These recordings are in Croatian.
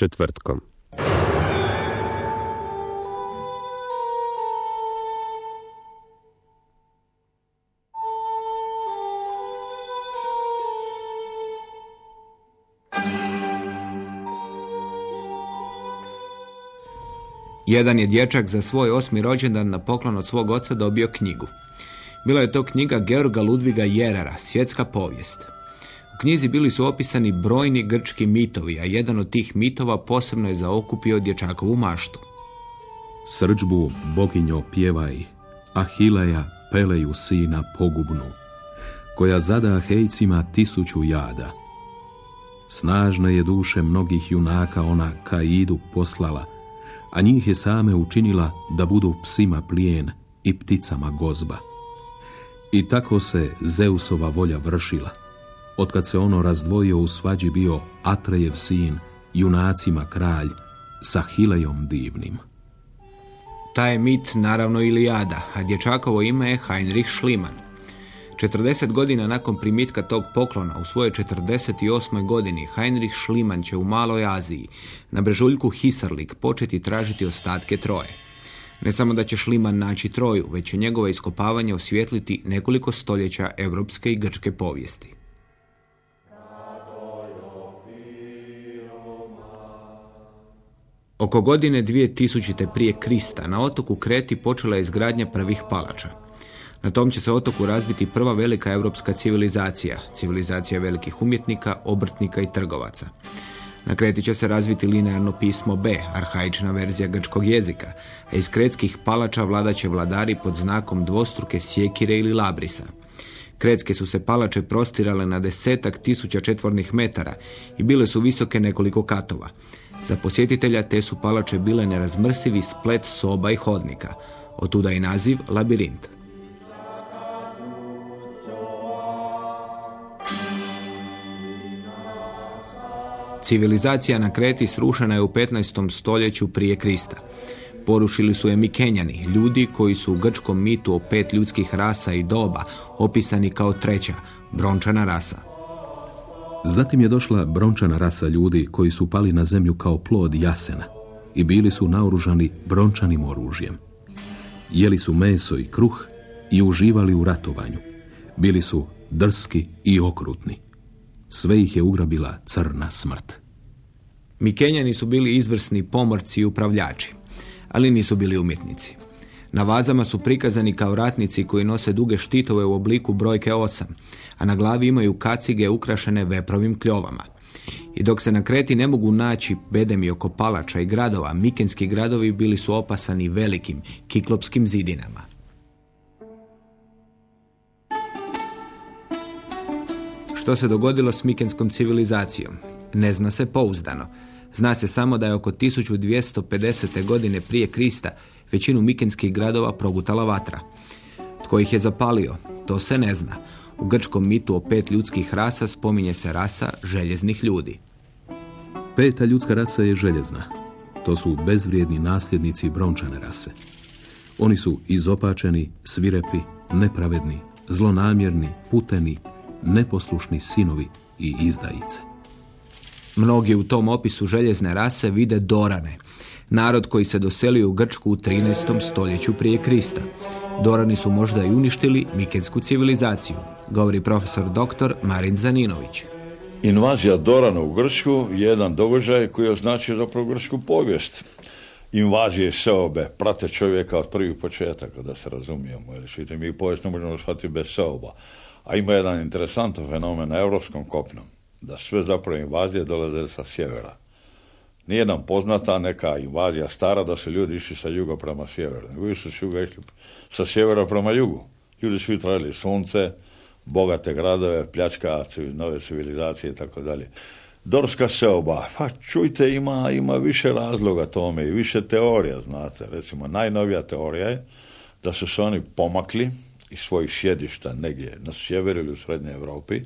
Četvrtkom. Jedan je dječak za svoj osmi rođendan na poklon od svog oca dobio knjigu. Bila je to knjiga Georga Ludviga Jerara, Svjetska povijest knjizi bili su opisani brojni grčki mitovi, a jedan od tih mitova posebno je zaokupio dječakovu maštu. Srđbu boginjo pjevaj, Ahileja peleju sina pogubnu, koja zada Ahejcima tisuću jada. Snažna je duše mnogih junaka ona idu poslala, a njih je same učinila da budu psima plijen i pticama gozba. I tako se Zeusova volja vršila otkad se ono razdvojio u svađi bio Atrejev sin, junacima kralj, sa Hilejom divnim. Taj mit naravno Ilijada, a dječakovo ime je Heinrich Schliemann. 40 godina nakon primitka tog poklona, u svojoj 48. godini, Heinrich Schliemann će u Maloj Aziji, na brežuljku Hisarlik, početi tražiti ostatke Troje. Ne samo da će Šliman naći Troju, već će njegova iskopavanja osvijetliti nekoliko stoljeća europske i grčke povijesti. Oko godine 2000. prije Krista na otoku Kreti počela je izgradnja prvih palača. Na tom će se otoku razviti prva velika europska civilizacija, civilizacija velikih umjetnika, obrtnika i trgovaca. Na Kreti će se razviti linearno pismo B, arhaična verzija grčkog jezika, a iz kretskih palača vladaće vladari pod znakom dvostruke sjekire ili labrisa. Kretske su se palače prostirale na desetak tisuća četvornih metara i bile su visoke nekoliko katova. Za posjetitelja te su palače bile nerazmrsivi splet soba i hodnika, otuda i naziv labirint. Civilizacija na Kreti srušena je u 15. stoljeću prije Krista. Porušili su je Mikenjani, ljudi koji su u grčkom mitu o pet ljudskih rasa i doba opisani kao treća, brončana rasa. Zatim je došla brončana rasa ljudi koji su pali na zemlju kao plod jasena i bili su naoružani brončanim oružjem. Jeli su meso i kruh i uživali u ratovanju. Bili su drski i okrutni. Sve ih je ugrabila crna smrt. Mikenjani su bili izvrsni pomorci i upravljači, ali nisu bili umjetnici. Na vazama su prikazani kao ratnici koji nose duge štitove u obliku brojke 8, a na glavi imaju kacige ukrašene veprovim kljovama. I dok se na kreti ne mogu naći bedemi oko palača i gradova, mikenski gradovi bili su opasani velikim kiklopskim zidinama. Što se dogodilo s mikenskom civilizacijom? Ne zna se pouzdano. Zna se samo da je oko 1250. godine prije Krista većinu mikenskih gradova progutala vatra. Tko ih je zapalio? To se ne zna. U grčkom mitu o pet ljudskih rasa spominje se rasa željeznih ljudi. Peta ljudska rasa je željezna. To su bezvrijedni nasljednici brončane rase. Oni su izopačeni, svirepi, nepravedni, zlonamjerni, puteni, neposlušni sinovi i izdajice. Mnogi u tom opisu željezne rase vide Dorane, narod koji se doselio u Grčku u 13. stoljeću prije Krista. Dorani su možda i uništili mikensku civilizaciju, govori profesor dr. Marin Zaninović. Invazija Dorana u Grčku je jedan događaj koji označuje zapravo grčku povijest. invazije seobe prate čovjeka od prvih početaka, da se razumijemo. Jer vidite, mi povijest ne možemo shvatiti bez seoba. A ima jedan interesantan fenomen na europskom kopnom, da sve zapravo invazije dolaze sa sjevera. Nije nam poznata neka invazija stara da su ljudi išli sa juga prema sjeveru. Nego su s išli sa sjevera prema jugu. Ljudi su tražili sunce, bogate gradove, pljačka nove civilizacije i tako dalje. Dorska seoba, pa čujte, ima, ima više razloga tome i više teorija, znate. Recimo, najnovija teorija je da su se oni pomakli iz svojih sjedišta negdje na sjeveru ili u srednjoj Europi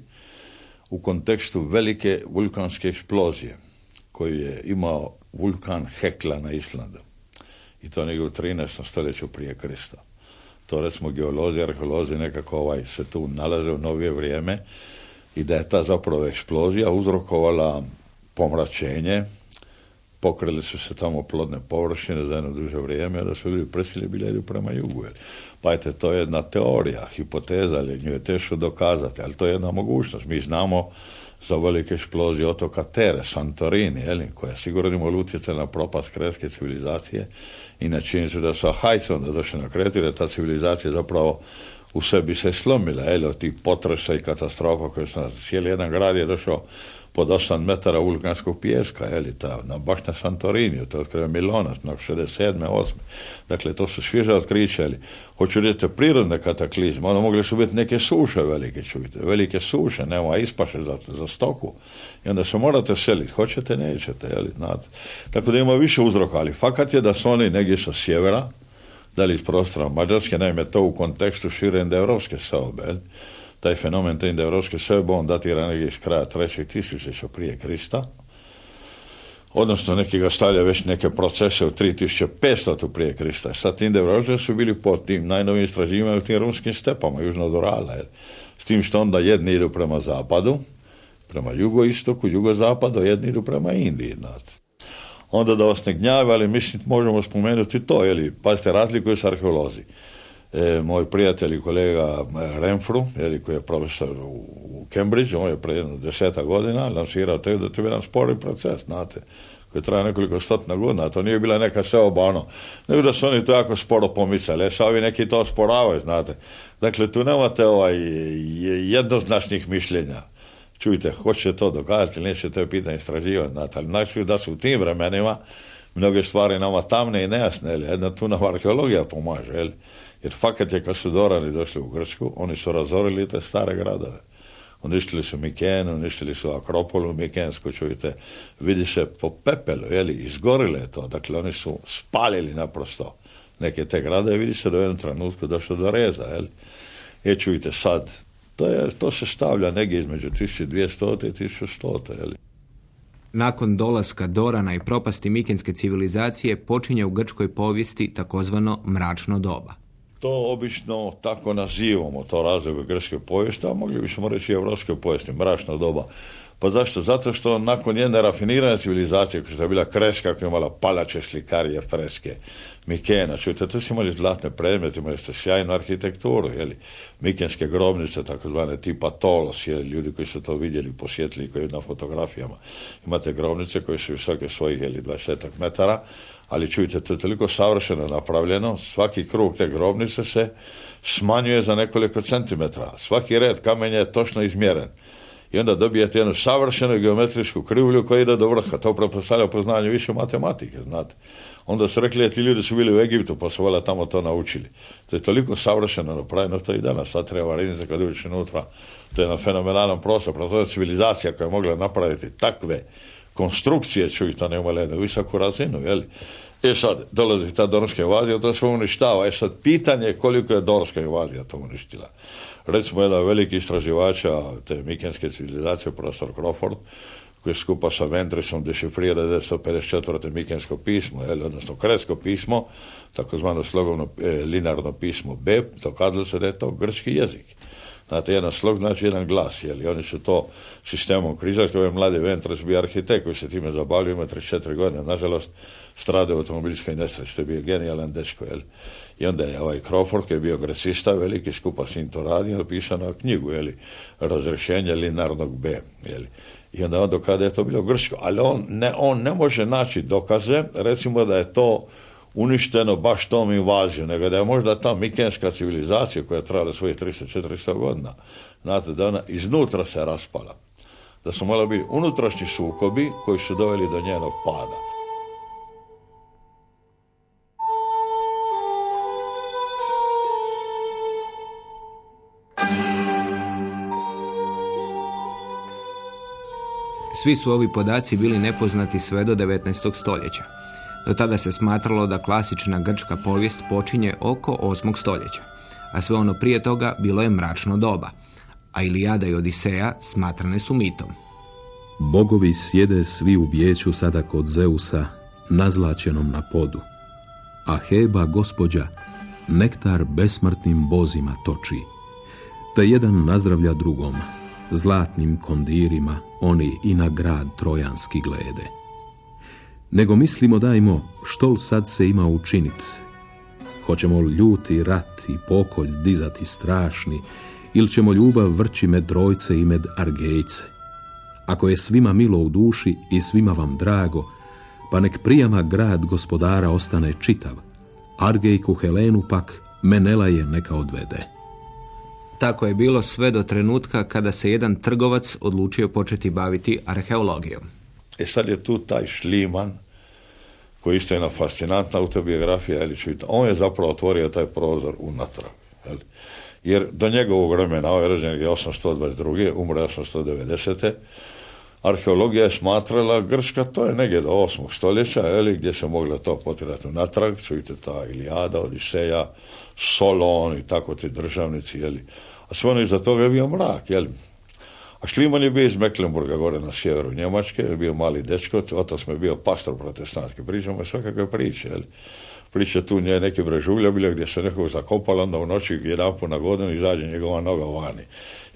u kontekstu velike vulkanske eksplozije koju je imao vulkan Hekla na Islandu. I to negdje u 13. stoljeću prije Krista. To recimo geolozi, arheolozi nekako ovaj, se tu nalaze u novije vrijeme i da je ta zapravo eksplozija uzrokovala pomračenje, pokrili su se tamo plodne površine za jedno duže vrijeme, da su ljudi presili bili prema jugu. Pa to je jedna teorija, hipoteza, ali nju je teško dokazati, ali to je jedna mogućnost. Mi znamo za velike eksplozije otoka Tere, Santorini, jeli, koja sigurno imala utjecaj na propast kreske civilizacije i na činjenicu da su Ahajcom da došli na Kretu, da ta civilizacija zapravo u sebi se slomila, jel, od tih potresa i katastrofa koje su cijeli jedan grad je došao pod 8 metara vulkanskog pijeska, je ta, na, baš na Santoriniju, to je otkrio Milonas, na 67. 8. Dakle, to su svježe otkriće, ali hoću reći prirodne kataklizme, ono mogli su biti neke suše velike, čujte, velike suše, nema ispaše za, za stoku, i onda se morate seliti, hoćete, nećete, jel, znate. Tako da ima više uzroka, ali fakat je da su oni negdje sa sjevera, da li iz prostora Mađarske, naime to u kontekstu šire indoevropske sobe, taj fenomen te indoevropske sobe, on datira negdje iz kraja trećeg tisućeća prije Krista, odnosno neki ga stavlja već neke procese u 3500 prije Krista. Sad indoevropske su bili po tim najnovim istraživanjima u tim rumskim stepama, južno od Urala, s tim što onda jedni idu prema zapadu, prema jugoistoku, jugozapadu, jedni idu prema Indiji, onda da vas ne gnjave, ali mislim možemo spomenuti to, jeli, pazite, razlikuju se arheolozi. E, moj prijatelj i kolega e, Renfru, jeli, koji je profesor u Cambridge, on je pre jedno deseta godina lansirao te da to je jedan spori proces, znate, koji traje nekoliko stotina godina, to nije bila neka seoba ono, nego da su oni to jako sporo pomicali, e, ovi neki to sporavaju, znate. Dakle, tu nemate ovaj jednoznačnih mišljenja čujte, hoće to dokazati neće, to je pitanje istraživati, znate, ali da su u tim vremenima mnoge stvari nama tamne i nejasne, jel, jedna tu nam arheologija pomaže, jel, jer fakat je kad su Dorani došli u Grčku, oni su razorili te stare gradove. Uništili su Miken, uništili su Akropolu Mikensku, čujte, vidi se po pepelu, jeli, izgorile je to, dakle oni su spalili naprosto neke te grade, vidi se da u jednom trenutku došlo do reza, jel. Je čujte sad, to, je, to se stavlja negdje između 1200. i 1100. Jeli? Nakon dolaska Dorana i propasti mikenske civilizacije počinje u grčkoj povijesti takozvano mračno doba. To obično tako nazivamo, to razdoblje grčke povijesti, a mogli bismo reći i evropske povijesti, mračno doba. Pa zašto? Zato što nakon jedne rafinirane civilizacije, koja je bila kreska, koja je imala palače, slikarije, freske, Mikena, čujte, tu su imali zlatne predmete, imali ste sjajnu arhitekturu, jeli, Mikenske grobnice, takozvane tipa Tolos, jeli, ljudi koji su to vidjeli, posjetili, koji na fotografijama. Imate grobnice koje su visoke svojih, jeli, 20 metara, ali čujte, to je toliko savršeno napravljeno, svaki krug te grobnice se smanjuje za nekoliko centimetra. Svaki red kamenja je točno izmjeren i onda dobijete jednu savršenu geometrijsku krivlju koja ide do vrha. To pretpostavlja poznanje više matematike, znate. Onda su rekli, ti ljudi su bili u Egiptu, pa su valjda tamo to naučili. To je toliko savršeno napravljeno, to i danas. Sad treba riznice kad uđeš unutra. To je na fenomenalan prostor, to je civilizacija koja je mogla napraviti takve konstrukcije, čuj, to ne imali jednu visoku razinu, jeli. E sad, dolazi ta dorska invazija, to sve uništava. E sad, pitanje je koliko je dorska invazija to uništila recimo jedan veliki istraživača te mikenske civilizacije, profesor Crawford, koji skupa sa Ventrisom dešifrira 1954. mikensko pismo, jel, odnosno kresko pismo, takozvano slogovno e, linarno pismo B, dokazalo se da je to grčki jezik. Znate, jedan slog znači jedan glas, jeli, oni su to sistemom križali, kao je mladi Ventras bio arhitekt koji se time zabavio, ima 34 godine, nažalost, strade u automobilskoj nesreći, to je bio genijalan dečko, jeli. I onda je ovaj Crawford, koji je bio gresista, veliki skupa s njim to radi, napisano knjigu, jeli, razrešenje linarnog B, jeli. I onda on dokada je to bilo grčko, ali on ne, on ne može naći dokaze, recimo da je to uništeno baš tom invazijom, nego da je možda ta mikenska civilizacija koja je trajala svojih 300-400 godina, znate, da ona iznutra se raspala. Da su morali biti unutrašnji sukobi koji su doveli do njenog pada. Svi su ovi podaci bili nepoznati sve do 19. stoljeća. Do tada se smatralo da klasična grčka povijest počinje oko 8. stoljeća, a sve ono prije toga bilo je mračno doba, a Ilijada i Odiseja smatrane su mitom. Bogovi sjede svi u vijeću sada kod Zeusa, nazlačenom na podu, a Heba, gospođa, nektar besmrtnim bozima toči, te jedan nazdravlja drugom, zlatnim kondirima oni i na grad trojanski glede. Nego mislimo dajmo što sad se ima učinit. Hoćemo ljuti rat i pokolj dizati strašni, ili ćemo ljubav vrći med drojce i med argejce. Ako je svima milo u duši i svima vam drago, pa nek prijama grad gospodara ostane čitav, Argejku Helenu pak Menela je neka odvede. Tako je bilo sve do trenutka kada se jedan trgovac odlučio početi baviti arheologijom. E sad je tu taj Šliman, koji isto je jedna fascinantna autobiografija, jeli, on je zapravo otvorio taj prozor unatrag. Jeli. Jer do njegovog vremena, ovaj rođen je 822. umre 890. Arheologija je smatrala Grška, to je negdje do 8. stoljeća, jeli, gdje se mogla to potirati unatrag, čujte ta Ilijada, Odiseja, Solon i tako ti državnici, jeli. A sve ono iza toga je bio mrak, jeli. A Šliman je bio iz Mecklenburga, gore na sjeveru Njemačke, je bio mali dečko, otac mi je bio pastor protestantski, pričamo svakakve priče, jel? Priče tu nje neke brežulja bile gdje se nekog zakopalo, onda u noći jedan put na godinu izađe njegova noga vani.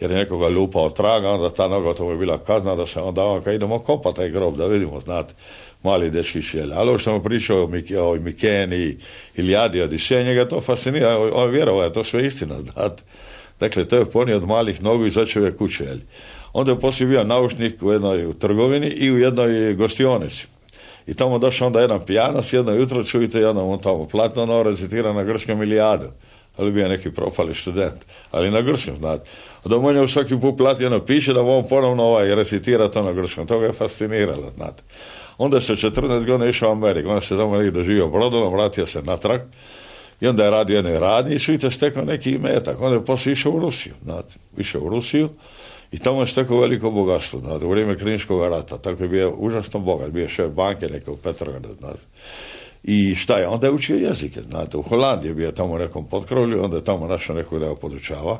Jer je nekoga lupao traga, onda ta noga to je bila kazna da se onda on kad idemo kopati taj grob, da vidimo, znate, mali dečki šjelja. Ali ovo što sam pričao o, Mikeni, Ilijadi, njega to fascinira, on vjerovao je to sve istina, znate. Dakle, to je ponio od malih nogu i začeo je kuće? Onda je poslije bio naučnik u jednoj trgovini i u jednoj gostionici. I tamo došao onda jedan pijanas, jedno jutro čujte, jedan on tamo platno ono, recitira na grčkom milijadu. Ali bio neki propali student, ali na grčkom, znate. Da mu je svaki put plati ono piše da on ponovno ovaj recitira to na grčkom. To ga je fasciniralo, znate. Onda se 14 godina išao u Ameriku, onda se tamo negdje doživio brodom, vratio se natrag i onda je radio jednoj radnji i čujte stekao neki imetak. Onda je poslije išao u Rusiju, znate. Išao u Rusiju i tamo je stekao veliko bogatstvo, znate, u vrijeme kliničkog rata, tako je bio užasno bogat, bio šef banke neke u Petrogradu, znate. I šta je, onda je učio jezike, znate, u Holandiji je bio tamo u nekom potkrovlju, onda je tamo našao nekog da ga podučava,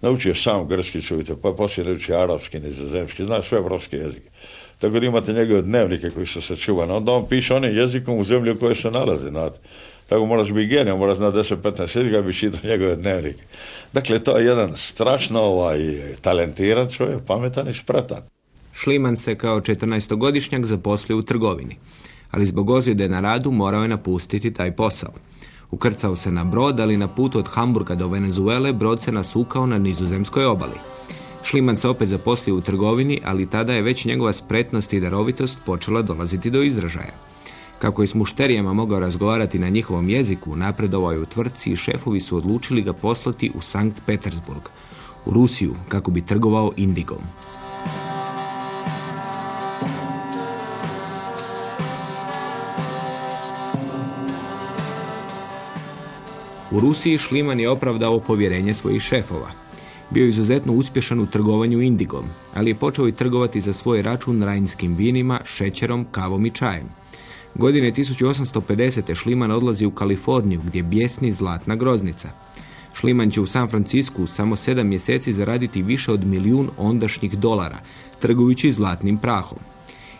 naučio sam grčki, čujte, pa je poslije naučio arapski, nizozemski, zna sve evropske jezike. Tako da imate njegove dnevnike koji su sačuvani, onda on piše onim jezikom u zemlji u kojoj se nalazi, znate. Tako moraš biti genij, moraš znati 10-15 jezika bi čitao njegove dnevnike. Dakle, to je jedan strašno ovaj, talentiran čovjek, pametan i spretan. Šliman se kao 14-godišnjak zaposlio u trgovini, ali zbog ozljede na radu morao je napustiti taj posao. Ukrcao se na brod, ali na putu od Hamburga do Venezuele brod se nasukao na nizozemskoj obali. Šliman se opet zaposlio u trgovini, ali tada je već njegova spretnost i darovitost počela dolaziti do izražaja. Kako je s mušterijama mogao razgovarati na njihovom jeziku, napredovao je u tvrtci i šefovi su odlučili ga poslati u Sankt Petersburg, u Rusiju, kako bi trgovao indigom. U Rusiji Šliman je opravdao povjerenje svojih šefova. Bio je izuzetno uspješan u trgovanju indigom, ali je počeo i trgovati za svoj račun rajnskim vinima, šećerom, kavom i čajem. Godine 1850. Šliman odlazi u Kaliforniju gdje bjesni zlatna groznica. Šliman će u San Francisku samo sedam mjeseci zaraditi više od milijun ondašnjih dolara, trgujući zlatnim prahom.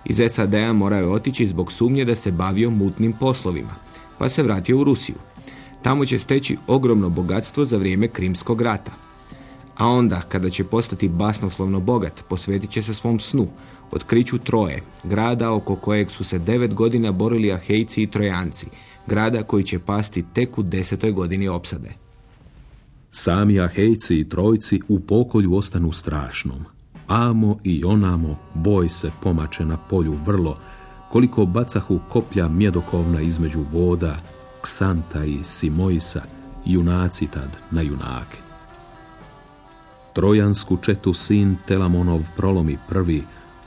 Iz SAD-a morao je otići zbog sumnje da se bavio mutnim poslovima, pa se vratio u Rusiju. Tamo će steći ogromno bogatstvo za vrijeme Krimskog rata. A onda, kada će postati basnoslovno bogat, posvetit će se svom snu, otkriću Troje, grada oko kojeg su se devet godina borili Ahejci i Trojanci, grada koji će pasti tek u desetoj godini opsade. Sami Ahejci i Trojci u pokolju ostanu strašnom. Amo i onamo boj se pomače na polju vrlo, koliko bacahu koplja mjedokovna između voda, Ksanta i Simojisa, junaci tad na junake. Trojansku četu sin Telamonov prolomi prvi,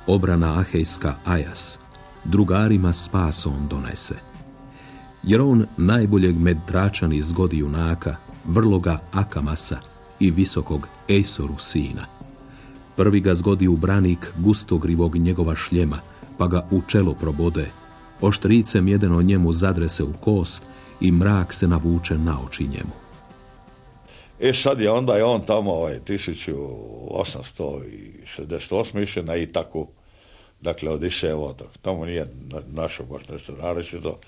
obrana Ahejska Ajas, drugarima spas on donese. Jer on najboljeg med tračani zgodi junaka, vrloga Akamasa i visokog Ejsoru sina. Prvi ga zgodi u branik gustogrivog njegova šljema, pa ga u čelo probode. Oštricem jedeno njemu zadre se u kost i mrak se navuče na oči njemu. E sad je onda je on tamo ovaj, 1868. išao na Itaku, dakle od otok. Tamo nije našo baš nešto narećito,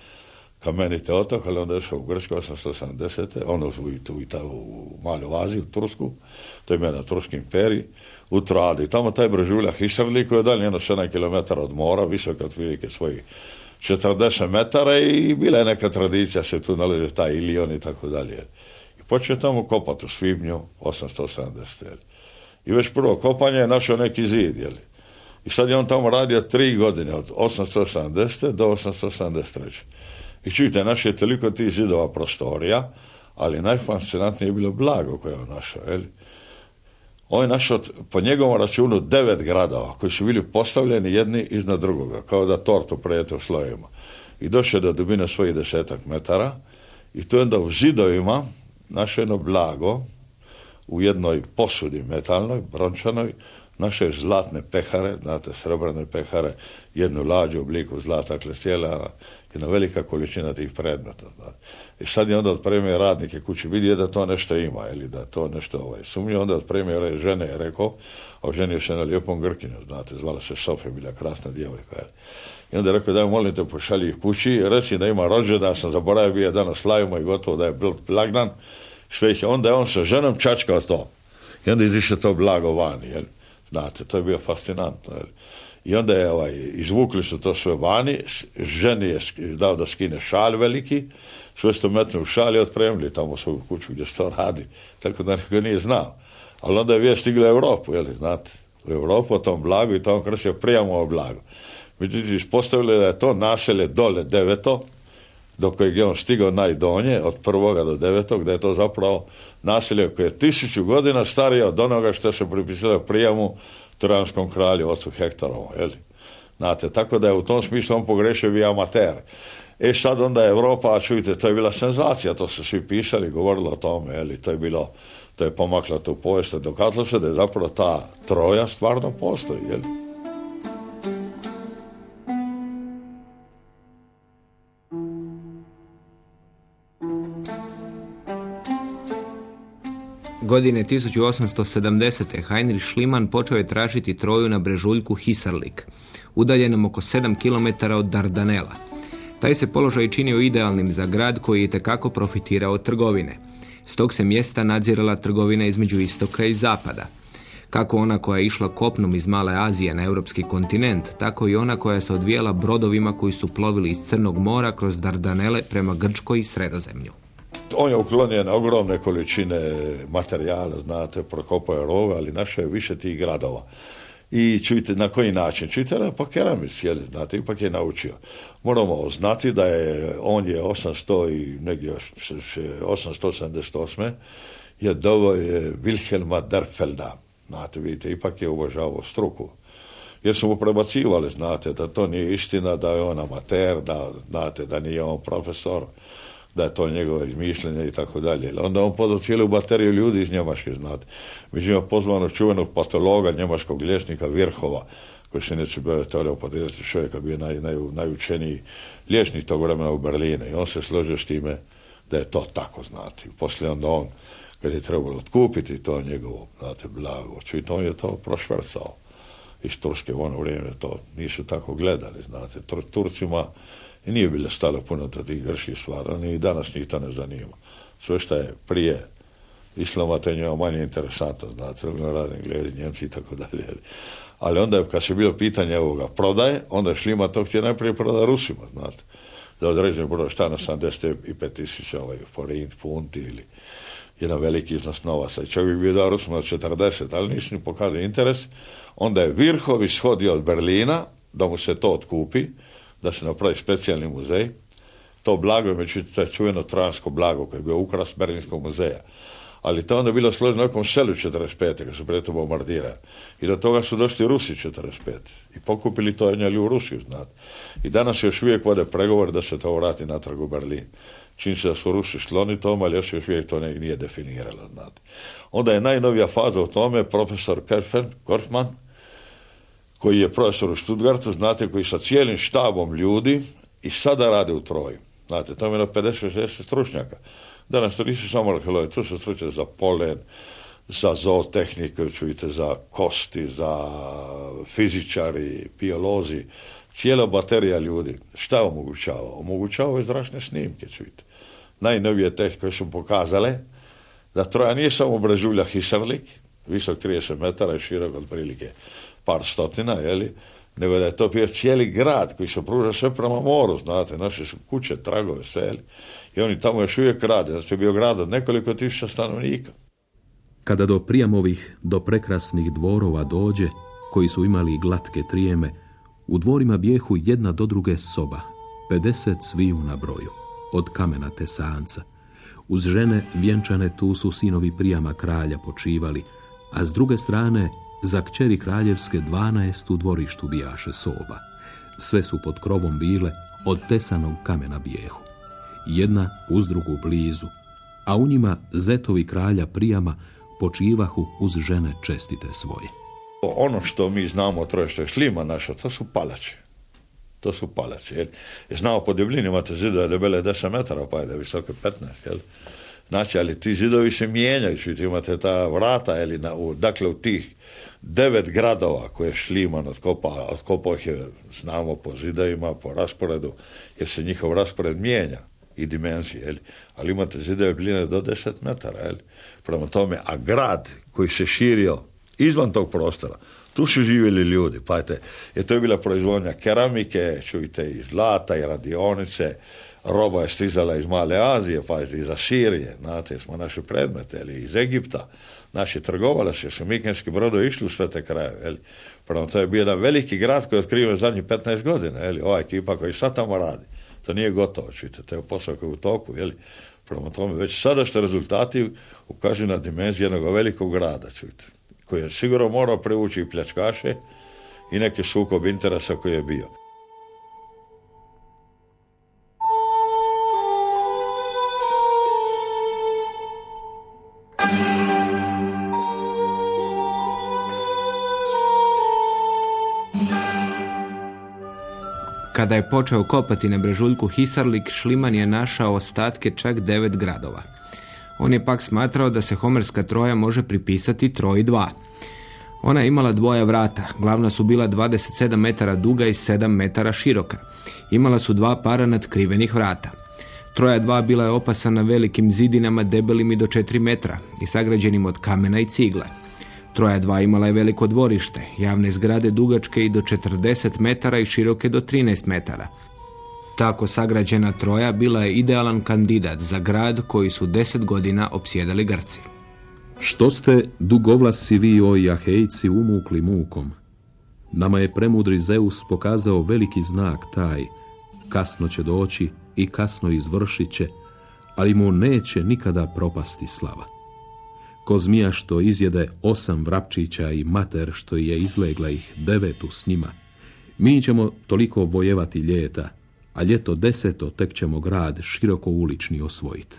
kamenite otok, ali onda je u Grčku 870. Ono u, u, u Malu Aziju, u Tursku, to je na Turski imperiji, u Tradi. Tamo taj brežulja Hisarli koji je dalje jedno 7 km od mora, visok otprilike svojih 40 metara i bila je neka tradicija, se tu nalazi taj Ilion i tako dalje. I počeo tamo kopati u svibnju 870. I već prvo kopanje je našao neki zid, jel? I sad je on tamo radio tri godine, od 870. do 873. I čujte, naš je toliko tih zidova prostorija, ali najfascinantnije je bilo blago koje je on našao, jel? On je našao po njegovom računu devet gradova koji su bili postavljeni jedni iznad drugoga, kao da tortu prejete u slojima. I došao do dubine svojih desetak metara i to je onda u zidovima našao jedno blago u jednoj posudi metalnoj, brončanoj, naše zlatne pehare, znate, srebrne pehare, jednu lađu u obliku zlata, cijela jedna velika količina tih predmeta. Znate. I sad je onda otpremio radnike kući, vidio da to nešto ima, ili da to nešto ovaj, sumnio, onda otpremio žene je rekao, a ženi se na lijepom Grkinju, znate, zvala se Sofija, bila krasna djevojka. I onda je rekao, daj molim te, pošalji ih kući, reci da ima rođendan, sam zaboravio, bio danas slavimo i gotovo da je blagdan, sve ih, onda je on sa ženom čačkao to. I onda izišao to blago vani, jel? Znate, to je bio fascinantno? I onda je ovaj, izvukli su to sve vani, ženi je dao da skine šal veliki, sve su metnu u šal i otpremili tamo svoju kuću gdje se to radi, tako da niko nije znao. Ali onda je vijest stigla Europu, jel, znate, u Europu o tom blagu i tamo kršio prijamo o blagu. Međutim, ispostavili da je to naselje dole deveto, do kojeg je on stigao najdonje, od prvoga do devetog, da je to zapravo naselje koje je tisuću godina starije od onoga što se pripisalo prijamu trojanskom kralju, ocu Hektorovu, jeli? Znate, tako da je u tom smislu on pogrešio bio amater. E sad onda je Europa, čujte, to je bila senzacija, to su svi pisali, govorili o tome, jeli, to je bilo, to je pomaklo tu povijest, dokazalo se da je zapravo ta troja stvarno postoji, jeli? Godine 1870. Heinrich Schliemann počeo je tražiti Troju na brežuljku Hisarlik, udaljenom oko 7 km od Dardanela. Taj se položaj činio idealnim za grad koji je tekako profitirao od trgovine. S tog se mjesta nadzirala trgovina između istoka i zapada. Kako ona koja je išla kopnom iz Male Azije na europski kontinent, tako i ona koja se odvijela brodovima koji su plovili iz Crnog mora kroz Dardanele prema Grčkoj i Sredozemlju on je uklonjen ogromne količine materijala, znate, prokopao rove, ali naše više tih gradova. I čujte na koji način? Čujte pa keramic, jel, znate, ipak je naučio. Moramo znati da je, on je 800 i negdje 878. je dovo je Wilhelma Derfelda. Znate, vidite, ipak je uvažavao struku. Jer su mu prebacivali, znate, da to nije istina, da je on amater, da, znate, da nije on profesor da je to njegove izmišljenje i tako dalje. Onda on podao cijelu bateriju ljudi iz Njemačke, znate. Međutim, pozvano čuvenog patologa, njemačkog liječnika Virhova, koji se neće bio teorija patirati čovjeka, bio naj, naj, najučeniji liječnik tog vremena u Berlinu. I on se složio s time da je to tako, znate. Poslije onda on, kad je trebalo otkupiti to njegovo, znate, blago, čujte, on je to prošvrcao iz Turske u ono vrijeme, to nisu tako gledali, znate. Turcima i nije bilo stalo puno do tih grških stvari, ni danas njih to ne zanima. Sve što je prije Islama to je njima manje interesantno, znate, rade Englezi, Njemci i tako dalje. Ali onda je, kad se bilo pitanje ovoga prodaje, onda je Šlima to htio najprije prodati Rusima, znate. Za određen broj na 75 tisuća ovaj, forint, punti ili jedan veliki iznos novaca. I čovjek bi bio dao Rusima 40, ali nisu ni pokazali interes. Onda je Virhov ishodio od Berlina da mu se to otkupi, da se napravi specijalni muzej. To blago je međutim, to je čuveno transko blago koje je bio ukras Berlinskog muzeja ali to onda bilo složeno nekom selu 45. kad su prije to bombardirali. I do toga su došli Rusi 45. I pokupili to jednjali u Rusiju, znate. I danas još uvijek vode pregovor da se to vrati natrag u Berlin. Čini se da su Rusi sloni tom, ali još, još uvijek to ne, nije definiralo, znate. Onda je najnovija faza u tome profesor Kerfen, Korfman, koji je profesor u Stuttgartu, znate, koji sa cijelim štabom ljudi i sada rade u Troju. Znate, to je na 50-60 stručnjaka. Danas to nisu samo arheologi, to su stručnjaci za polen, za zootehniku, čujte, za kosti, za fizičari, biolozi, cijela baterija ljudi. Šta omogućava? Omogućava ove zračne snimke, čujte. Najnovije tehnike koje su pokazale da Troja nije samo brežulja Hisarlik, visok 30 metara i širok otprilike par stotina, jeli, nego da je to bio cijeli grad koji se pruža sve prema moru, znate, naše su kuće, tragove, sve, i oni tamo još uvijek rade, znači je bio grad od nekoliko tisuća stanovnika. Kada do prijamovih, do prekrasnih dvorova dođe, koji su imali glatke trijeme, u dvorima bijehu jedna do druge soba, 50 sviju na broju, od kamena tesanca. Uz žene vjenčane tu su sinovi prijama kralja počivali, a s druge strane za kćeri kraljevske dvanaest u dvorištu bijaše soba. Sve su pod krovom bile od tesanog kamena bijehu jedna uz drugu blizu, a u njima zetovi kralja prijama počivahu uz žene čestite svoje. Ono što mi znamo, troje što šlima naša, to su palače. To su palače. Jer, znamo po debljini imate zidove debele 10 metara, pa je da visoke 15, jel? Znači, ali ti zidovi se mijenjaju, imate ta vrata, jel, na, u, dakle, u tih devet gradova koje je Šliman otkopao, ih je, znamo, po zidovima, po rasporedu, jer se njihov raspored mijenja i dimenzije, jel? ali imate zideve bline do 10 metara. Jel? Prema tome, a grad koji se širio izvan tog prostora, tu su živjeli ljudi, pajte, jer to je bila proizvodnja keramike, čujte, i zlata, i radionice, roba je stizala iz Male Azije, pajte, iz Asirije, znate, smo naše predmete, ili iz Egipta, naši trgovali se, su mikenski brodo išli u sve te krajeve, jel? Prema to je bio jedan veliki grad koji je otkriven zadnjih 15 godina, jel? ova ekipa koji sad tamo radi. To nije gotovo, čujte, to je posao koji je u toku, jeli? Prema tome, već sadašnji rezultati ukazuju na dimenziju jednog velikog grada, čujte, koji je sigurno morao prevući i pljačkaše i neki sukob interesa koji je bio. Kada je počeo kopati na brežuljku Hisarlik, Šliman je našao ostatke čak devet gradova. On je pak smatrao da se Homerska troja može pripisati troji dva. Ona je imala dvoja vrata, glavna su bila 27 metara duga i 7 metara široka. Imala su dva para nadkrivenih vrata. Troja dva bila je opasana velikim zidinama debelim i do 4 metra i sagrađenim od kamena i cigle. Troja dva imala je veliko dvorište, javne zgrade dugačke i do 40 metara i široke do 13 metara. Tako sagrađena Troja bila je idealan kandidat za grad koji su deset godina opsjedali Grci. Što ste dugovlasi vi o Jahejci umukli mukom? Nama je premudri Zeus pokazao veliki znak taj, kasno će doći i kasno izvršit će, ali mu neće nikada propasti slava ko zmija što izjede osam vrapčića i mater što je izlegla ih devetu s njima. Mi ćemo toliko vojevati ljeta, a ljeto deseto tek ćemo grad široko ulični osvojiti.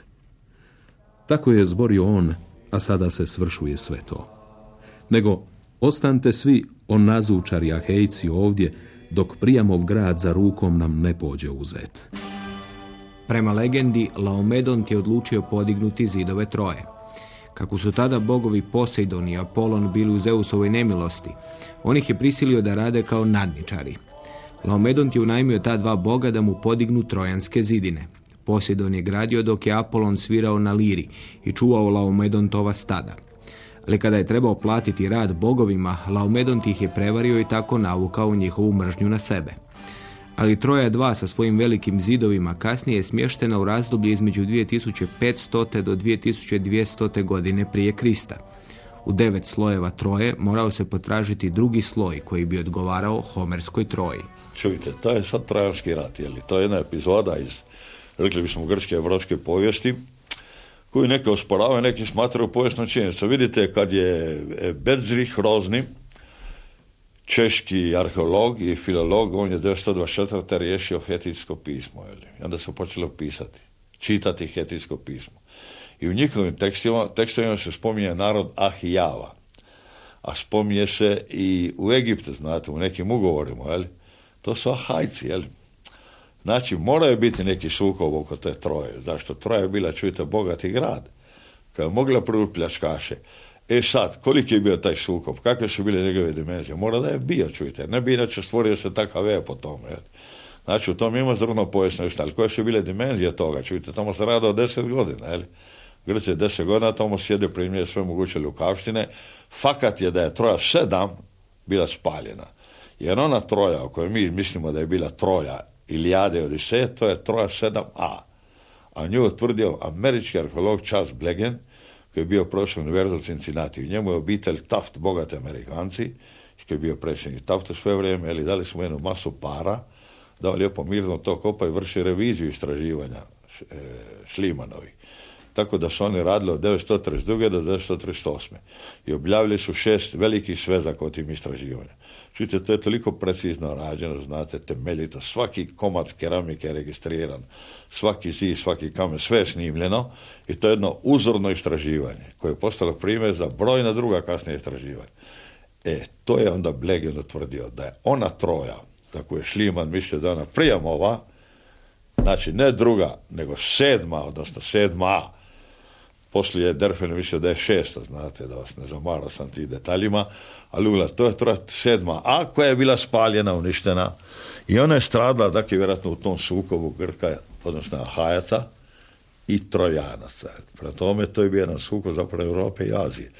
Tako je zborio on, a sada se svršuje sve to. Nego, ostante svi on nazučari ahejci ovdje, dok prijamov grad za rukom nam ne pođe uzet. Prema legendi, Laomedont je odlučio podignuti zidove troje. Kako su tada bogovi Poseidon i Apolon bili u Zeusovoj nemilosti, on ih je prisilio da rade kao nadničari. Laomedont je unajmio ta dva boga da mu podignu trojanske zidine. Posidon je gradio dok je Apolon svirao na liri i čuvao Laomedontova stada. Ali kada je trebao platiti rad bogovima, Laomedont ih je prevario i tako navukao njihovu mržnju na sebe. Ali Troja 2 sa svojim velikim zidovima kasnije je smještena u razdoblje između 2500. do 2200. godine prije Krista. U devet slojeva Troje morao se potražiti drugi sloj koji bi odgovarao Homerskoj Troji. Čujte, to je sad Trojanski rat, je? To je jedna epizoda iz, rekli bismo, grčke evropske povijesti, koju neki osporavaju, neki smatraju povijesnom činjenicom. Vidite, kad je Bedzrih Rozni, češki arheolog i filolog, on je 1924. riješio hetijsko pismo. Je li? I onda su počeli pisati, čitati hetijsko pismo. I u njihovim tekstima, tekstovima se spominje narod Ahijava. A spominje se i u Egiptu, znate, u nekim ugovorima, jel? To su Ahajci, jel? Znači, moraju biti neki sukob oko te troje. Zašto? Troja je bila, čujte, bogati grad. Kada je mogla prvi pljačkaše. E sad, koliki je bio taj sukob? Kakve su bile njegove dimenzije? Mora da je bio, čujte. Ne bi inače stvorio se takav ve po tome. Jel? Znači, u tom ima zrno povijesno ali koje su bile dimenzije toga? Čujte, tamo se rado deset godina, jel? Grče deset godina, tamo sjede primjer sve moguće lukavštine. Fakat je da je Troja sedam bila spaljena. Jer ona Troja, o kojoj mi mislimo da je bila Troja Ilijade Odiseje, to je Troja 7a. A nju utvrdio američki arheolog Charles Blegen, koji je bio prošli univerzu u Cincinnati. U njemu je obitelj Taft, bogate Amerikanci, koji je bio predsjednik Taft u sve vrijeme, ali dali smo jednu masu para, da lijepo mirno to kopa i vrši reviziju istraživanja e, Šlimanovi. Tako da su oni radili od 1932. do 1938. I objavili su šest velikih svezaka o tim istraživanja. Čujte, to je toliko precizno rađeno, znate, temeljito. Svaki komad keramike je registriran, svaki zid, svaki kamen, sve je snimljeno i to je jedno uzorno istraživanje koje je postalo primjer za brojna druga kasnije istraživanja. E, to je onda Blegen utvrdio da je ona troja, kako je Šliman mislio da je ona prijamova, znači ne druga, nego sedma, odnosno sedma poslije je Derfen mislio da je šesta, znate, da vas ne zamara sam tim detaljima, ali ugla, to je troja sedma, a koja je bila spaljena, uništena, i ona je stradala, dakle, vjerojatno u tom sukobu Grka, odnosno Ahajaca i Trojanaca. Prema tome, to je bio jedan sukob zapravo Europe i Azije.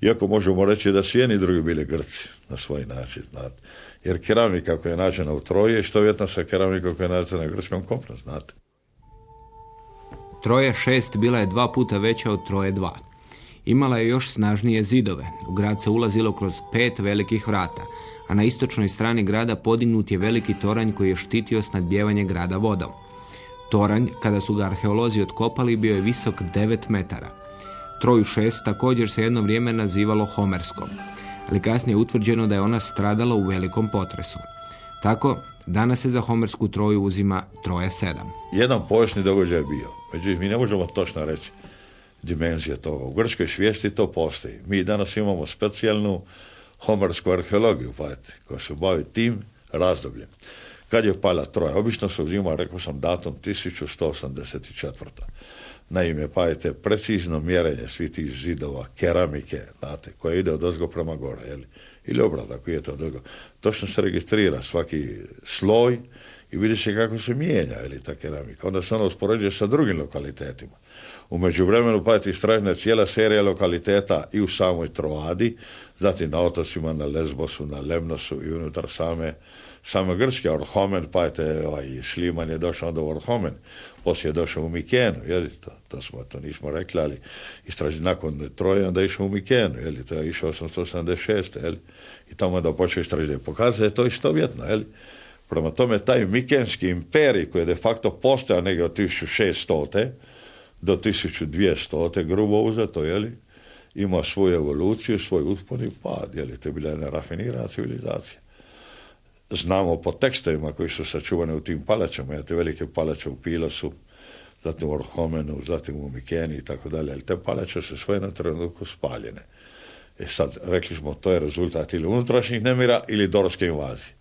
Iako možemo reći da su jedni drugi bili Grci, na svoj način, znate. Jer keramika koja je nađena u Troje, što vjetno sa keramika koja je nađena na grčkom kopnu, znate. Troje šest bila je dva puta veća od Troje dva. Imala je još snažnije zidove. U grad se ulazilo kroz pet velikih vrata, a na istočnoj strani grada podignut je veliki toranj koji je štitio snadbijevanje grada vodom. Toranj, kada su ga arheolozi otkopali, bio je visok 9 metara. Troju šest također se jedno vrijeme nazivalo Homerskom, ali kasnije je utvrđeno da je ona stradala u velikom potresu. Tako, danas se za Homersku troju uzima Troja sedam. Jedan povijesni događaj je bio. Međutim, mi ne možemo točno reći dimenzije toga. U grčkoj svijesti to postoji. Mi danas imamo specijalnu homersku arheologiju, pazite, koja se bavi tim razdobljem. Kad je pala Troja? Obično se uzima, rekao sam, datum 1184. Naime, pazite, precizno mjerenje svih tih zidova, keramike, znate, koja ide od ozgo prema gore, jel? ili obrat ako je to dogo. Točno se registrira svaki sloj i vidi se kako se mijenja ili ta keramika. Onda se ono uspoređuje sa drugim lokalitetima. U međuvremenu pa je istražena cijela serija lokaliteta i u samoj Troadi, zatim na otocima, na Lesbosu, na Lemnosu i unutar same, same Grčke, Orhomen, pa je ovaj, Šliman je došao do Orhomen, poslije je došao u Mikenu, jeli, to, to, smo, to nismo rekli, ali istraži, nakon Troje onda je išao u Mikenu, jeli, to je išao 876, jeli, i tamo da počeo istražiti. Pokazuje je to istovjetno, jeli. Prema tome, taj Mikenski imperij koji je de facto postojao negdje od 1600 do 1200, grubo uzeto, jeli, ima svoju evoluciju, svoj uspon i pad, jeli, to je bila jedna rafinirana civilizacija. Znamo po tekstovima koji su sačuvani u tim palačama, ja te velike palače u Pilosu, zatim u Orhomenu, zatim u Mikeni i tako dalje, ali te palače su sve na trenutku spaljene. E sad, rekli smo, to je rezultat ili unutrašnjih nemira ili dorske invazije.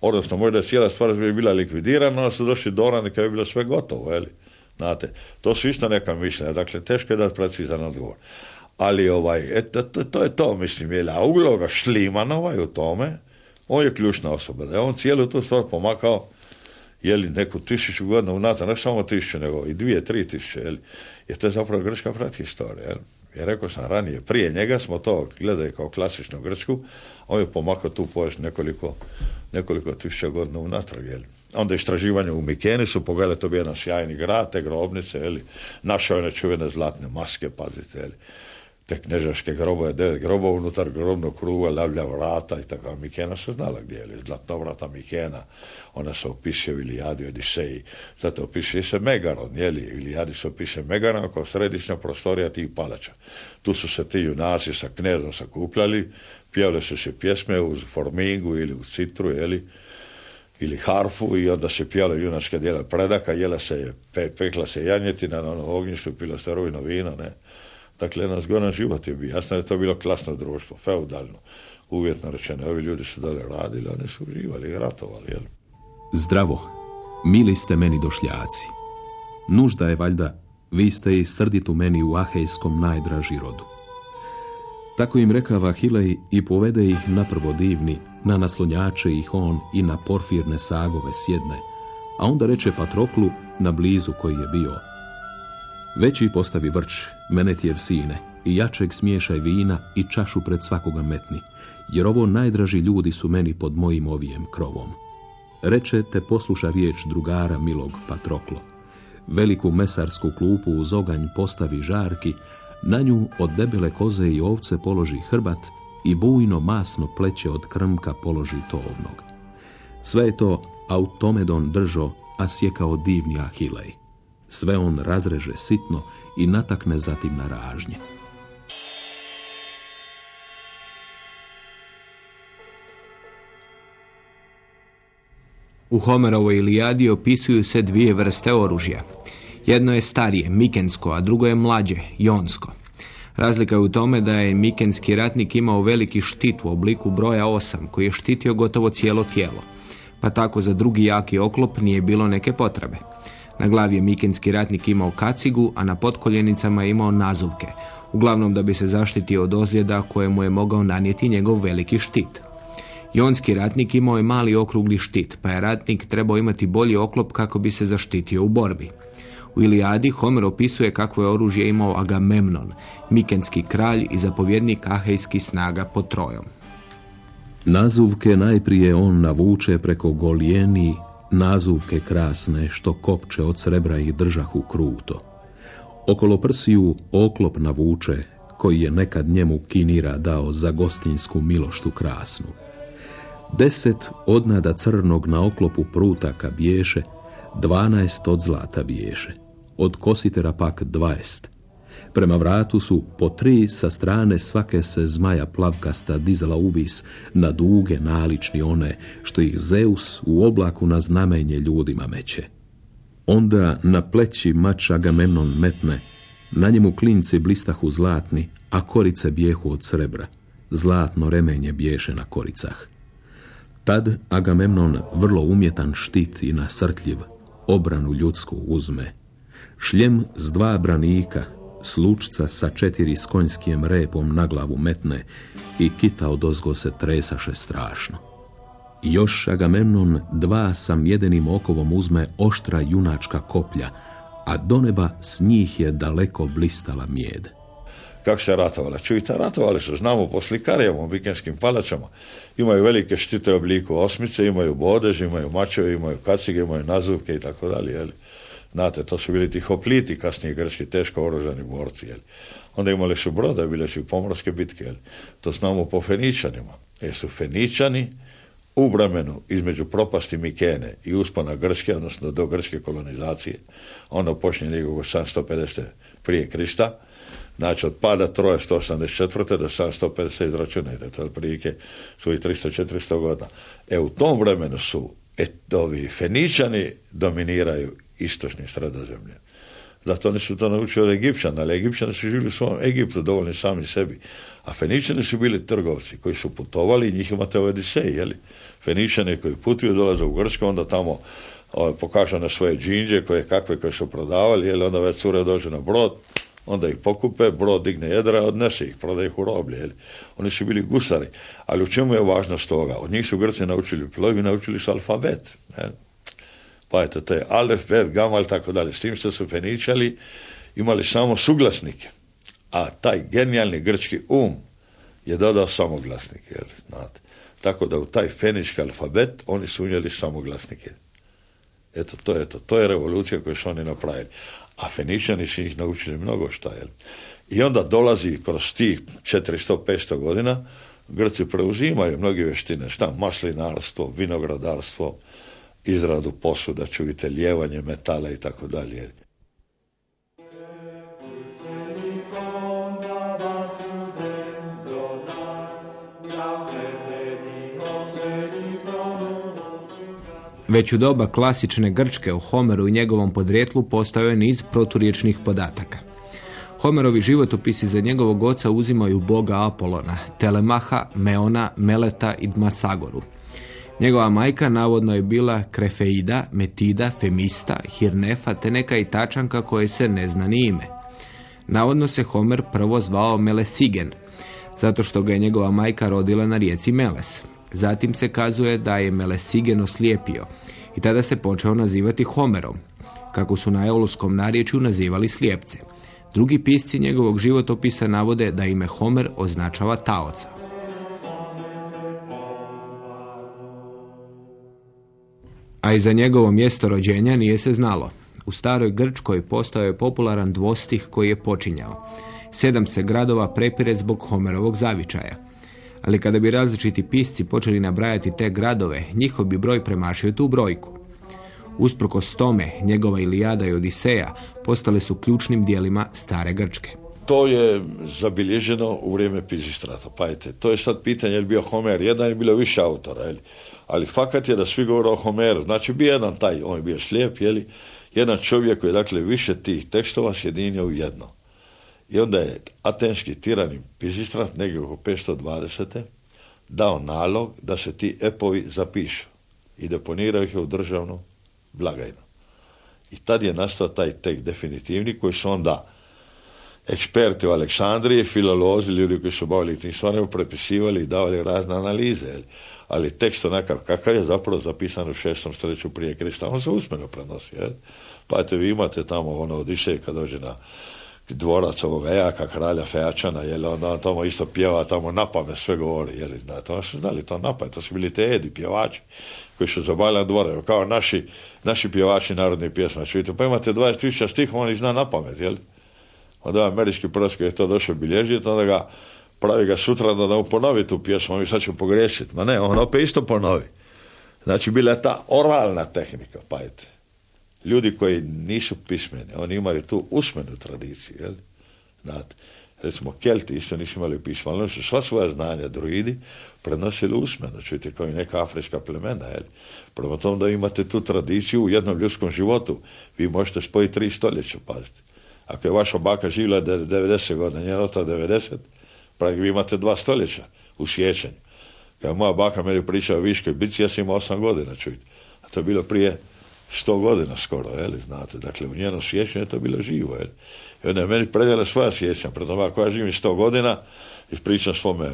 Odnosno, možda je cijela stvar bi bila likvidirana, a su došli dorani kada je bilo sve gotovo, jeli? Znate, to su isto neka mišljenja, dakle, teško je dati precizan odgovor. Ali ovaj, eto, to, to, je to, mislim, jel, a uloga Šlimanova je u tome, on je ključna osoba, da je on cijelu tu stvar pomakao jeli neku tisuću godina unatrag, ne samo tisuću, nego i dvije, tri tisuće, je to zapravo grčka prethistorija, jel? I rekao sam ranije, prije njega smo to gledali kao klasičnu Grčku, on je pomakao tu povijest nekoliko, nekoliko tisuća godina unatrag, jel? Onda istraživanje u Mikeni su pogledali, to bi jedan sjajni grad, te grobnice, jel? Našao je nečuvene zlatne maske, pazite, jel? te knežaške grobove, devet grobova unutar grobnog kruga, lavlja vrata i tako. Mikena se znala gdje je, zlatnovrata Mikena, ona se opisuje u Ilijadi, Odiseji, zato opisuje se Megaron, jeli, u Ilijadi se opisuje Megaron kao središnja prostorija tih palača. Tu su se ti junaci sa knezom sakupljali, pjevali su se pjesme uz formingu ili u citru, jeli, ili harfu i onda se pjevali junačke dijela predaka, jela se, pe, pekla se janjetina na ono ognjištu, pilo se rujno vino, ne Dakle, jedan zgodan život je bio. Jasno je to bilo klasno društvo, feudalno. Uvjetno rečeno, ovi ljudi su dole radili, oni su uživali i ratovali. Jel? Zdravo, mili ste meni došljaci. Nužda je valjda, vi ste i srditu meni u Ahejskom najdraži rodu. Tako im rekava Hilej i povede ih na prvo divni, na naslonjače ih on i na porfirne sagove sjedne, a onda reče Patroklu na blizu koji je bio, Veći postavi vrč, menetijev sine, i jačeg smiješaj vina i čašu pred svakoga metni, jer ovo najdraži ljudi su meni pod mojim ovijem krovom. Reče te posluša riječ drugara milog Patroklo. Veliku mesarsku klupu uz oganj postavi žarki, na nju od debele koze i ovce položi hrbat i bujno masno pleće od krmka položi tovnog. Sve je to Automedon držo, a sjekao divni Ahilej. Sve on razreže sitno i natakne zatim na ražnje. U Homerovoj Ilijadi opisuju se dvije vrste oružja. Jedno je starije, mikensko, a drugo je mlađe, jonsko. Razlika je u tome da je mikenski ratnik imao veliki štit u obliku broja 8 koji je štitio gotovo cijelo tijelo. Pa tako za drugi jaki oklop nije bilo neke potrebe. Na glavi je mikenski ratnik imao kacigu, a na potkoljenicama je imao nazuvke, uglavnom da bi se zaštitio od ozljeda koje mu je mogao nanijeti njegov veliki štit. Jonski ratnik imao je mali okrugli štit, pa je ratnik trebao imati bolji oklop kako bi se zaštitio u borbi. U Ilijadi Homer opisuje kakvo je oružje imao Agamemnon, mikenski kralj i zapovjednik ahejskih snaga pod Trojom. Nazuvke najprije on navuče preko golijeni nazuvke krasne što kopče od srebra ih držahu kruto. Okolo prsiju oklop navuče, koji je nekad njemu kinira dao za gostinsku miloštu krasnu. Deset odnada crnog na oklopu prutaka biješe, dvanaest od zlata biješe, od kositera pak dvaest, Prema vratu su po tri sa strane svake se zmaja plavkasta dizala uvis na duge nalični one, što ih Zeus u oblaku na znamenje ljudima meće. Onda na pleći mač Agamemnon metne, na njemu klinci blistahu zlatni, a korice bijehu od srebra. Zlatno remenje biješe na koricah. Tad Agamemnon vrlo umjetan štit i nasrtljiv, obranu ljudsku uzme. Šljem s dva branika, slučca sa četiri s konjskim repom na glavu metne i kita od ozgo se tresaše strašno. Još Agamemnon dva sa mjedenim okovom uzme oštra junačka koplja, a do neba s njih je daleko blistala mijed. Kako se ratovala? Čujte, ratovali su, znamo po slikarijama u vikenskim palačama. Imaju velike štite obliku osmice, imaju bodež, imaju mačeve, imaju kacige, imaju nazuvke i tako dalje. Znate, to su bili ti hopliti, kasnije grčki, teško oružani borci. Jel? Onda imali su broda, bile su pomorske bitke. Jel? To znamo po Feničanima. Jer su Feničani u vremenu između propasti Mikene i uspona Grčke, odnosno do grčke kolonizacije, ono počinje nekog 750. prije Krista, znači od pada Troje 184. do 750 izračunajte, to je otprilike svojih 300-400 godina. E u tom vremenu su et, ovi Feničani dominiraju istočnim sredozemlje. Zato oni su to naučili od Egipćana, ali Egipćani su živjeli u svom Egiptu dovoljni sami sebi. A Feničani su bili trgovci koji su putovali i njih imate u Odiseji, jeli? Feničani koji putuju dolaze u Grčku, onda tamo ovaj, pokažu na svoje džinđe koje kakve koje su prodavali, jeli? onda već cure dođe na brod, onda ih pokupe, brod digne jedra, odnese ih, prodaje ih u roblje. Jeli? Oni su bili gusari. Ali u čemu je važnost toga? Od njih su Grci naučili plovi, naučili su alfabet. Jeli? Pa eto, to je alef, bet, gamal, tako dalje. S tim što su Feničali imali samo suglasnike. A taj genijalni grčki um je dodao samoglasnike, jel, znate. Tako da u taj fenički alfabet oni su unijeli samoglasnike. Eto, to je to. To je revolucija koju su oni napravili. A Feničani su ih naučili mnogo šta, jel. I onda dolazi kroz tih 400-500 godina, Grci preuzimaju mnoge vještine, šta, maslinarstvo, vinogradarstvo, izradu posuda, čujte, lijevanje metala i tako dalje. Već u doba klasične Grčke u Homeru i njegovom podrijetlu postao je niz proturječnih podataka. Homerovi životopisi za njegovog oca uzimaju boga Apolona, Telemaha, Meona, Meleta i Masagoru. Njegova majka navodno je bila Krefeida, Metida, Femista, Hirnefa te neka itačanka koje se ne zna ni ime. Navodno se Homer prvo zvao Melesigen, zato što ga je njegova majka rodila na rijeci Meles. Zatim se kazuje da je Melesigen oslijepio i tada se počeo nazivati Homerom, kako su na euluskom narječju nazivali slijepce. Drugi pisci njegovog životopisa navode da ime Homer označava taoca. A i za njegovo mjesto rođenja nije se znalo. U staroj Grčkoj postao je popularan dvostih koji je počinjao. Sedam se gradova prepire zbog Homerovog zavičaja. Ali kada bi različiti pisci počeli nabrajati te gradove, njihov bi broj premašio tu brojku. Usprkos tome, njegova Ilijada i Odiseja postale su ključnim dijelima stare Grčke. To je zabilježeno u vrijeme Pizistrata. Pajte, to je sad pitanje je bio Homer jedan ili bilo više autora. Jel? Ali fakat je da svi govore o Homeru. Znači, bio jedan taj, on je bio slijep, jeli? jedan čovjek koji je dakle više tih tekstova sjedinio u jedno. I onda je atenski tiranim Pizistrat, negdje oko 520. dao nalog da se ti epovi zapišu i deponiraju ih u državnu blagajnu. I tad je nastao taj tek definitivni koji su onda eksperti u Aleksandriji, filolozi, ljudi koji su bavili tim stvarima, prepisivali i davali razne analize. Ali tekst onakav kakav je zapravo zapisan u šestom stoljeću prije Krista, on se usmeno prenosi. Jel? Pa eto, vi imate tamo ono Odiseje kad dođe na dvorac ovoga jaka kralja Fejačana, jel on tamo isto pjeva, tamo napame sve govori, jel znate, oni su znali to napad, to su bili te edi, pjevači koji su zabavljali na dvore, kao naši, naši pjevači narodnih pjesma, vidite, pa imate 20.000 stihova, on ih zna na pamet, jel? Onda američki prsk je to došao bilježiti, onda ga pravi ga sutra da mu ponovi tu pjesmu, mi sad ćemo pogriješiti. Ma ne, on opet isto ponovi. Znači, bila je ta oralna tehnika, pajte. Ljudi koji nisu pismeni, oni imaju tu usmenu tradiciju, jel? Znate, recimo Kelti isto nisu imali pisma, ali oni su sva svoja znanja, druidi, prenosili usmeno, čujte, kao i neka afrička plemena, jel? Prema tom da imate tu tradiciju u jednom ljudskom životu, vi možete spojiti tri stoljeća, pazite. Ako je vaša baka živjela 90 godina, njena otac 90, pravi vi imate dva stoljeća u sjećanju. Kad moja baka meni priča o Viškoj bici, ja sam imao osam godina, čujte. A to je bilo prije sto godina skoro, jel, znate. Dakle, u njenom sjećanju je to bilo živo, jel. I onda je meni predjela svoja sjećanja. Pred tome, ako ja živim sto godina, ispričam svome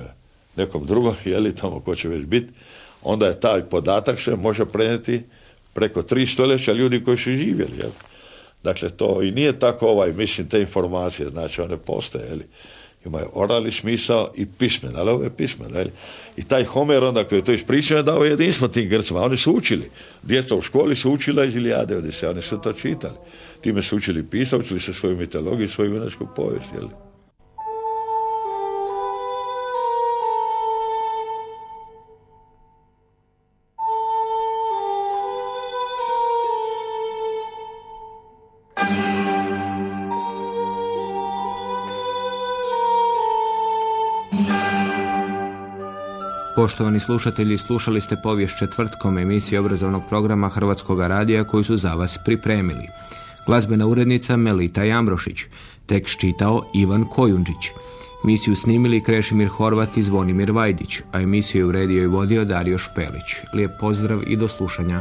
nekom drugom, jeli, tamo ko će već biti, onda je taj podatak se može prenijeti preko tri stoljeća ljudi koji su živjeli, jel. Dakle, to i nije tako ovaj, mislim, te informacije, znači one postoje, jel imaju oralni smisao i pismen, ali ovo je pismen. Jel? I taj Homer onda koji je to ispričao je dao jedinstvo tim Grcima. Oni su učili. Djeca u školi su učila iz Ilijade Odise, oni su to čitali. Time su učili pisati, učili su svoju mitologiju, svoju junačku povijest. Jel? Poštovani slušatelji, slušali ste povijest četvrtkom emisije obrazovnog programa Hrvatskog radija koji su za vas pripremili. Glazbena urednica Melita Jambrošić, tekst čitao Ivan Kojundžić. Misiju snimili Krešimir Horvat i Zvonimir Vajdić, a emisiju je uredio i vodio Dario Špelić. Lijep pozdrav i do slušanja.